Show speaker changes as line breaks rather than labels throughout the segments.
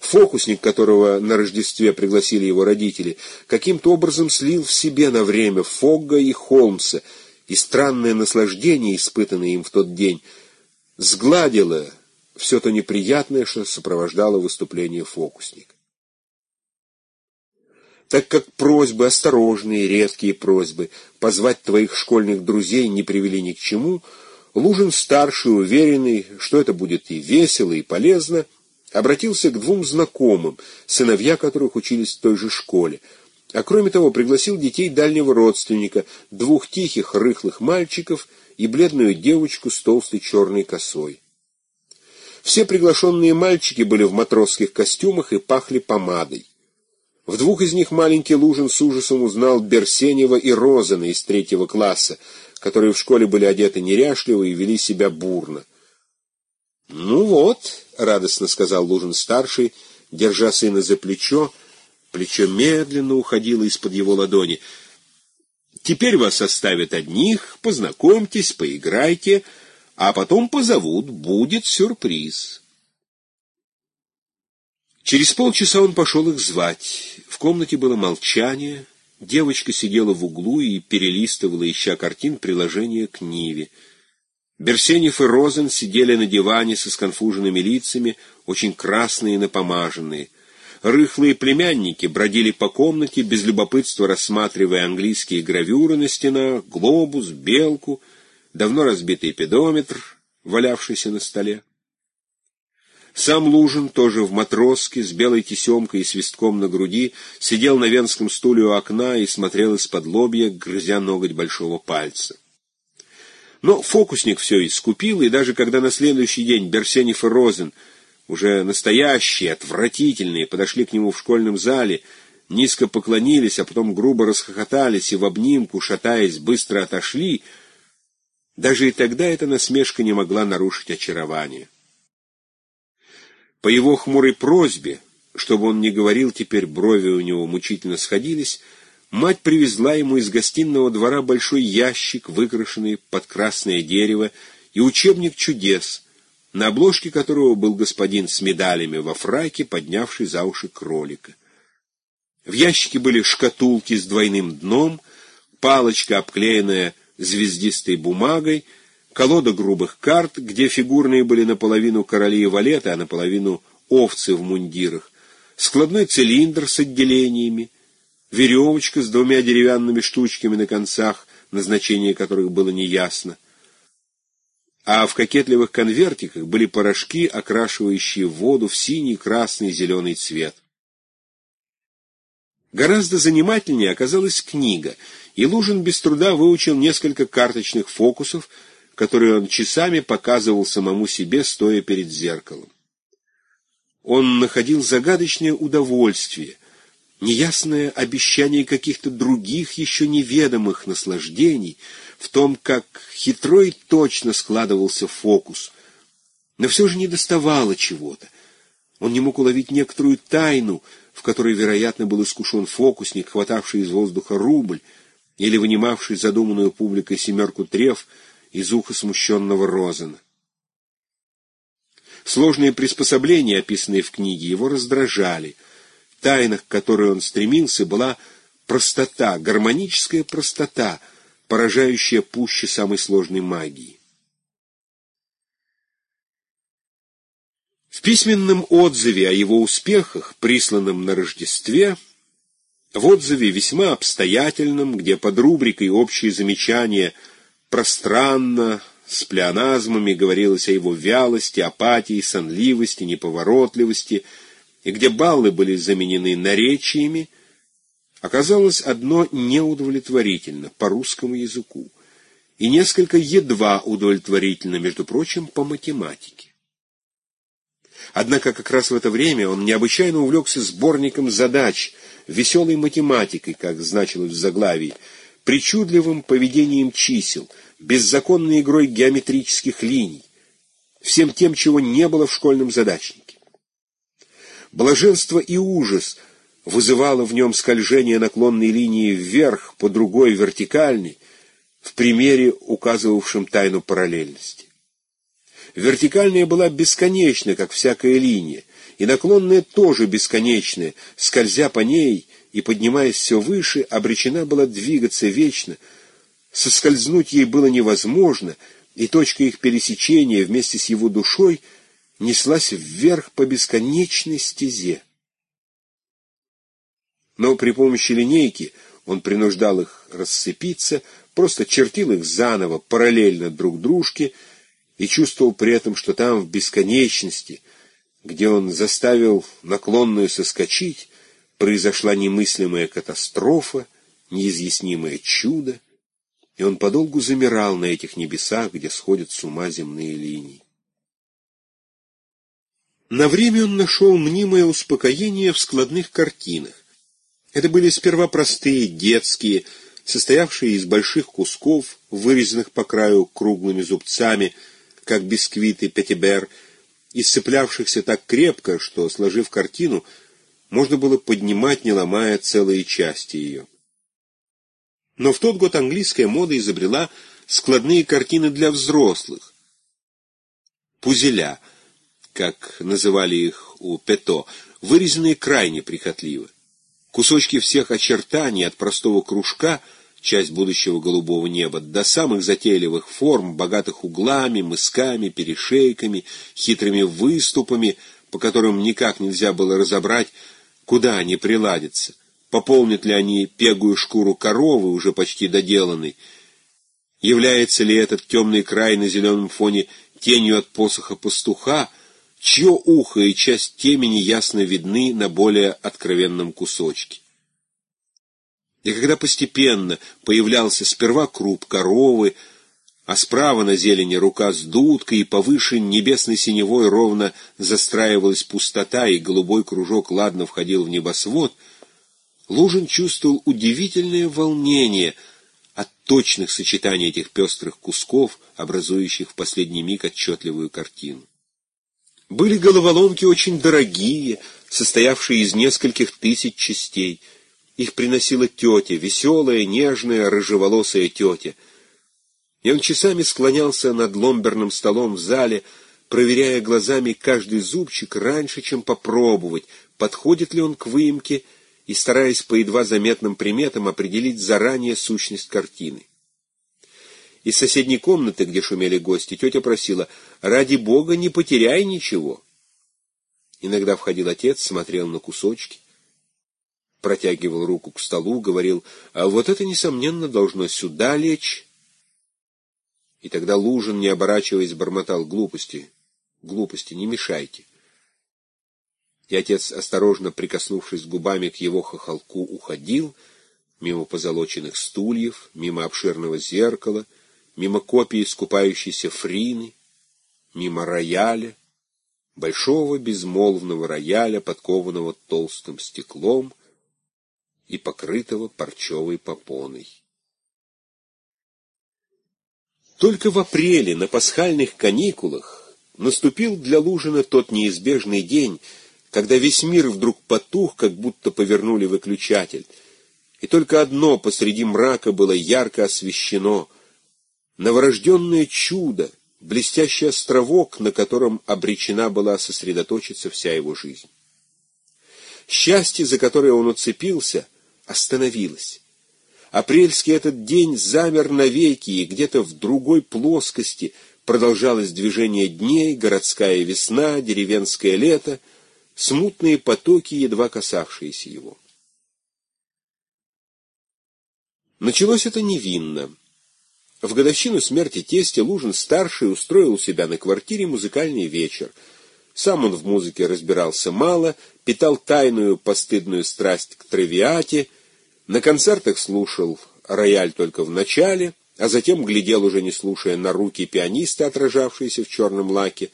Фокусник, которого на Рождестве пригласили его родители, каким-то образом слил в себе на время Фогга и Холмса, и странное наслаждение, испытанное им в тот день, сгладило все то неприятное, что сопровождало выступление фокусника. Так как просьбы, осторожные, редкие просьбы, позвать твоих школьных друзей не привели ни к чему, Лужин-старший, уверенный, что это будет и весело, и полезно, обратился к двум знакомым, сыновья которых учились в той же школе, а кроме того пригласил детей дальнего родственника, двух тихих, рыхлых мальчиков и бледную девочку с толстой черной косой. Все приглашенные мальчики были в матросских костюмах и пахли помадой. В двух из них маленький Лужин с ужасом узнал Берсенева и Розана из третьего класса, которые в школе были одеты неряшливо и вели себя бурно. «Ну вот», — радостно сказал Лужин-старший, держа сына за плечо, плечо медленно уходило из-под его ладони. «Теперь вас оставят одних, познакомьтесь, поиграйте, а потом позовут, будет сюрприз». Через полчаса он пошел их звать. В комнате было молчание. Девочка сидела в углу и перелистывала, ища картин, приложения к Ниве. Берсенев и Розен сидели на диване со сконфуженными лицами, очень красные и напомаженные. Рыхлые племянники бродили по комнате, без любопытства рассматривая английские гравюры на стенах, глобус, белку, давно разбитый педометр, валявшийся на столе. Сам Лужин, тоже в матроске, с белой тесемкой и свистком на груди, сидел на венском стуле у окна и смотрел из-под лобья, грызя ноготь большого пальца. Но фокусник все искупил, и даже когда на следующий день Берсенев и Розен, уже настоящие, отвратительные, подошли к нему в школьном зале, низко поклонились, а потом грубо расхохотались и в обнимку, шатаясь, быстро отошли, даже и тогда эта насмешка не могла нарушить очарование. По его хмурой просьбе, чтобы он не говорил, теперь брови у него мучительно сходились, мать привезла ему из гостиного двора большой ящик, выкрашенный под красное дерево, и учебник чудес, на обложке которого был господин с медалями во фраке, поднявший за уши кролика. В ящике были шкатулки с двойным дном, палочка, обклеенная звездистой бумагой, колода грубых карт, где фигурные были наполовину короли и валеты, а наполовину овцы в мундирах, складной цилиндр с отделениями, веревочка с двумя деревянными штучками на концах, назначение которых было неясно. А в кокетливых конвертиках были порошки, окрашивающие воду в синий, красный, зеленый цвет. Гораздо занимательнее оказалась книга, и Лужин без труда выучил несколько карточных фокусов, которые он часами показывал самому себе, стоя перед зеркалом. Он находил загадочное удовольствие, неясное обещание каких-то других еще неведомых наслаждений в том, как хитро и точно складывался фокус. Но все же не доставало чего-то. Он не мог уловить некоторую тайну, в которой, вероятно, был искушен фокусник, хватавший из воздуха рубль или вынимавший задуманную публикой семерку трев — из уха смущенного Розена. Сложные приспособления, описанные в книге, его раздражали. Тайна, к которой он стремился, была простота, гармоническая простота, поражающая пуще самой сложной магии. В письменном отзыве о его успехах, присланном на Рождестве, в отзыве весьма обстоятельном, где под рубрикой «Общие замечания» пространно, с плеоназмами говорилось о его вялости, апатии, сонливости, неповоротливости, и где баллы были заменены наречиями, оказалось одно неудовлетворительно по русскому языку и несколько едва удовлетворительно, между прочим, по математике. Однако как раз в это время он необычайно увлекся сборником задач, веселой математикой, как значилось в заглавии, причудливым поведением чисел — беззаконной игрой геометрических линий, всем тем, чего не было в школьном задачнике. Блаженство и ужас вызывало в нем скольжение наклонной линии вверх по другой вертикальной, в примере, указывавшем тайну параллельности. Вертикальная была бесконечна, как всякая линия, и наклонная тоже бесконечная, скользя по ней и поднимаясь все выше, обречена была двигаться вечно. Соскользнуть ей было невозможно, и точка их пересечения вместе с его душой неслась вверх по бесконечной стезе. Но при помощи линейки он принуждал их рассыпиться, просто чертил их заново, параллельно друг дружке, и чувствовал при этом, что там, в бесконечности, где он заставил наклонную соскочить, произошла немыслимая катастрофа, неизъяснимое чудо, и он подолгу замирал на этих небесах, где сходят с ума земные линии. На время он нашел мнимое успокоение в складных картинах. Это были сперва простые, детские, состоявшие из больших кусков, вырезанных по краю круглыми зубцами, как бисквиты пятибер, и сцеплявшихся так крепко, что, сложив картину, можно было поднимать, не ломая целые части ее. Но в тот год английская мода изобрела складные картины для взрослых. Пузеля, как называли их у Пето, вырезанные крайне прихотливо. Кусочки всех очертаний от простого кружка — часть будущего голубого неба, до самых затейливых форм, богатых углами, мысками, перешейками, хитрыми выступами, по которым никак нельзя было разобрать, куда они приладятся, пополнят ли они пегую шкуру коровы, уже почти доделанной, является ли этот темный край на зеленом фоне тенью от посоха пастуха, чье ухо и часть темени ясно видны на более откровенном кусочке. И когда постепенно появлялся сперва круп коровы, а справа на зелени рука с дудкой, и повыше небесной синевой ровно застраивалась пустота, и голубой кружок ладно входил в небосвод, Лужин чувствовал удивительное волнение от точных сочетаний этих пестрых кусков, образующих в последний миг отчетливую картину. Были головоломки очень дорогие, состоявшие из нескольких тысяч частей — их приносила тетя, веселая, нежная, рыжеволосая тетя. И он часами склонялся над ломберным столом в зале, проверяя глазами каждый зубчик раньше, чем попробовать, подходит ли он к выемке, и стараясь по едва заметным приметам определить заранее сущность картины. Из соседней комнаты, где шумели гости, тетя просила, «Ради бога, не потеряй ничего». Иногда входил отец, смотрел на кусочки протягивал руку к столу, говорил, а вот это, несомненно, должно сюда лечь. И тогда Лужин, не оборачиваясь, бормотал глупости. Глупости, не мешайте. И отец, осторожно прикоснувшись губами к его хохолку, уходил, мимо позолоченных стульев, мимо обширного зеркала, мимо копии скупающейся фрины, мимо рояля, большого безмолвного рояля, подкованного толстым стеклом, и покрытого парчевой попоной. Только в апреле на пасхальных каникулах наступил для Лужина тот неизбежный день, когда весь мир вдруг потух, как будто повернули выключатель, и только одно посреди мрака было ярко освещено — новорожденное чудо, блестящий островок, на котором обречена была сосредоточиться вся его жизнь. Счастье, за которое он уцепился — остановилась. Апрельский этот день замер навеки, и где-то в другой плоскости продолжалось движение дней, городская весна, деревенское лето, смутные потоки, едва касавшиеся его. Началось это невинно. В годовщину смерти тестя Лужин-старший устроил у себя на квартире музыкальный вечер. Сам он в музыке разбирался мало, питал тайную постыдную страсть к травиате, на концертах слушал рояль только в начале, а затем глядел, уже не слушая, на руки пианиста, отражавшиеся в черном лаке.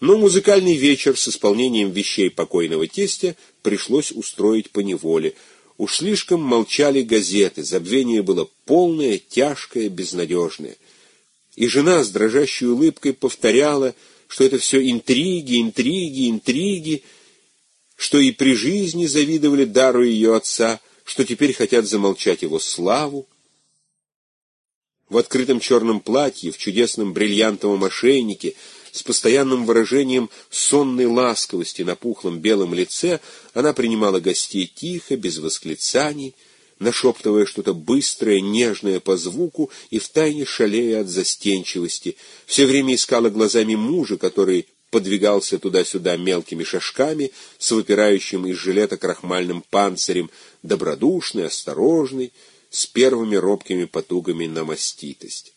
Но музыкальный вечер с исполнением вещей покойного тестя пришлось устроить по неволе. Уж слишком молчали газеты, забвение было полное, тяжкое, безнадежное. И жена с дрожащей улыбкой повторяла, что это все интриги, интриги, интриги, что и при жизни завидовали дару ее отца — что теперь хотят замолчать его славу. в открытом черном платье, в чудесном бриллиантовом ошейнике, с постоянным выражением сонной ласковости на пухлом белом лице, она принимала гостей тихо, без восклицаний, нашептывая что-то быстрое, нежное по звуку и втайне шалея от застенчивости, все время искала глазами мужа, который подвигался туда-сюда мелкими шажками, с выпирающим из жилета крахмальным панцирем, добродушный, осторожный, с первыми робкими потугами на маститость.